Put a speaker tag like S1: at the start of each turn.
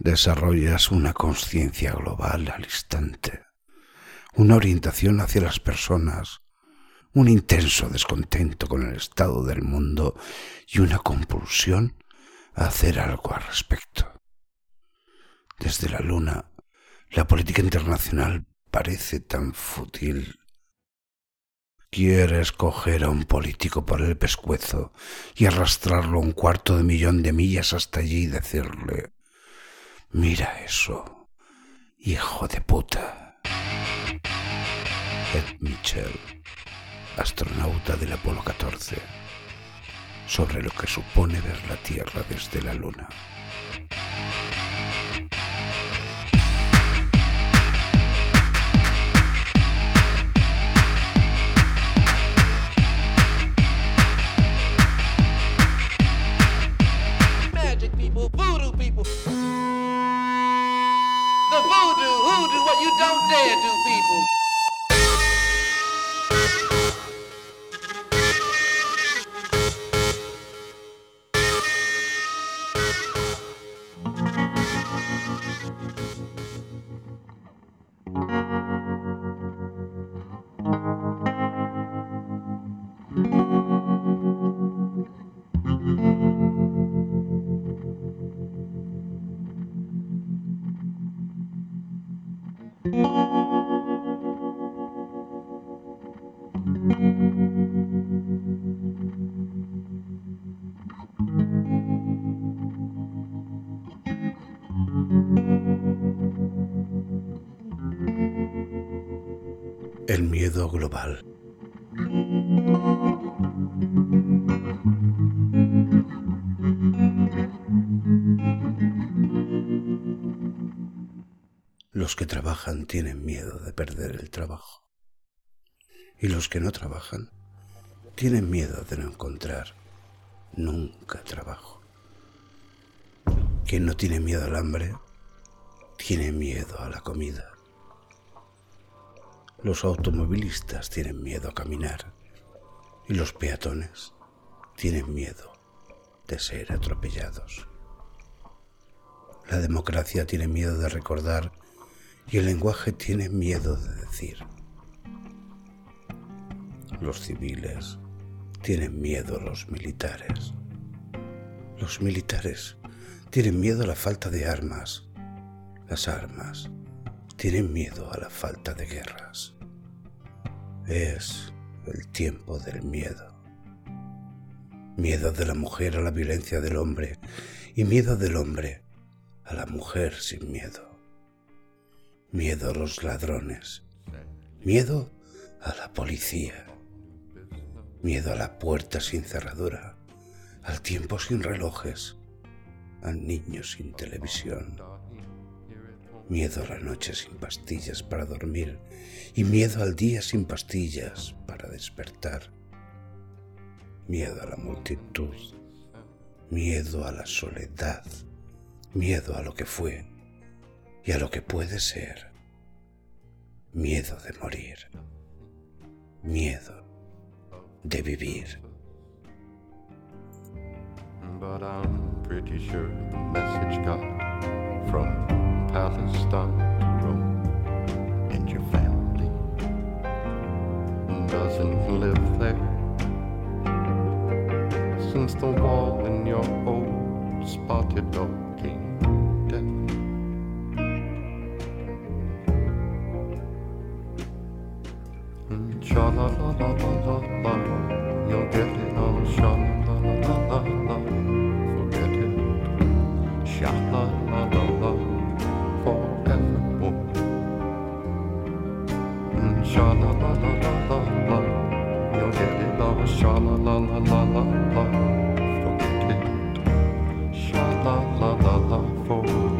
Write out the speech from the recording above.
S1: Desarrollas una conciencia global al instante, una orientación hacia las personas, un intenso descontento con el estado del mundo y una compulsión a hacer algo al respecto. Desde la luna, la política internacional parece tan fútil. Quieres coger a un político por el pescuezo y arrastrarlo un cuarto de millón de millas hasta allí y decirle, mira eso, hijo de puta. Ed Mitchell, astronauta del Apolo 14, sobre lo que supone ver la Tierra desde la Luna. do people. El miedo global. Los que trabajan tienen miedo de perder el trabajo. Y los que no trabajan tienen miedo de no encontrar nunca trabajo. Quien no tiene miedo al hambre, tiene miedo a la comida. Los automovilistas tienen miedo a caminar y los peatones tienen miedo de ser atropellados. La democracia tiene miedo de recordar y el lenguaje tiene miedo de decir. Los civiles tienen miedo los militares. Los militares tienen miedo a la falta de armas. Las armas tienen miedo a la falta de guerras. Es el tiempo del miedo. Miedo de la mujer a la violencia del hombre y miedo del hombre a la mujer sin miedo miedo a los ladrones, miedo a la policía, miedo a la puerta sin cerradura, al tiempo sin relojes, al niño sin televisión, miedo a la noche sin pastillas para dormir. Y miedo al día sin pastillas para despertar, miedo a la multitud, miedo a la soledad, miedo a lo que fue y a lo que puede ser. Miedo de morir. Miedo de vivir.
S2: But I'm pretty sure the message got from Palestine to Rome. And your family doesn't live there. Since the wall in your old spotted dog came Sha la la la la la la, you'll get it all. Sha la la la la la, forget it. Sha la la la la, forevermore. Sha la la la la la la, you'll get it all. Sha la la la la la la, forget it. Sha la la la la, forevermore.